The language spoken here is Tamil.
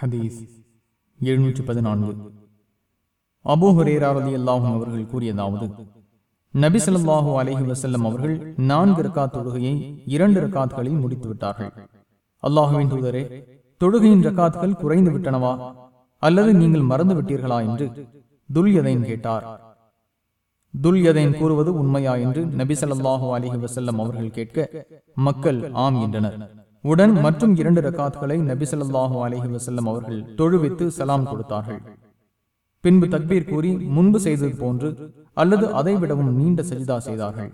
ஹதீஸ் எழுநூற்றி பதினான்கு அபூ ஹுரேரா ரலியல்லாஹு அவர்கள் கூறியதாவது நபிசல்லாஹூ அலஹி வசல்லம் அவர்கள் நான்கு ரக்காத் தொழுகையை இரண்டு ரக்காத்களில் முடித்து விட்டார்கள் அல்லாஹுவின் தூதரே தொழுகையின் ரக்காத்கள் குறைந்து விட்டனவா? அல்லது நீங்கள் மறந்து விட்டீர்களா என்று துல்யதைன் கேட்டார். துல்யதைன் கூறுவது உண்மையா என்று நபிசல்லாஹூ அலஹி வசல்லம் அவர்கள் கேட்க மக்கள் ஆம் என்றனர். உடன் மற்றும் இரண்டு ரக்காத்களை நபி ஸல்லல்லாஹு அலைஹி அவர்கள் தொழுவித்து சலாம் கொடுத்தார்கள். பின்பு தக்பீர் கூறி முன்பு செய்தது போன்று அல்லது அதைவிடவும் நீண்ட செல்தா செய்தார்கள்.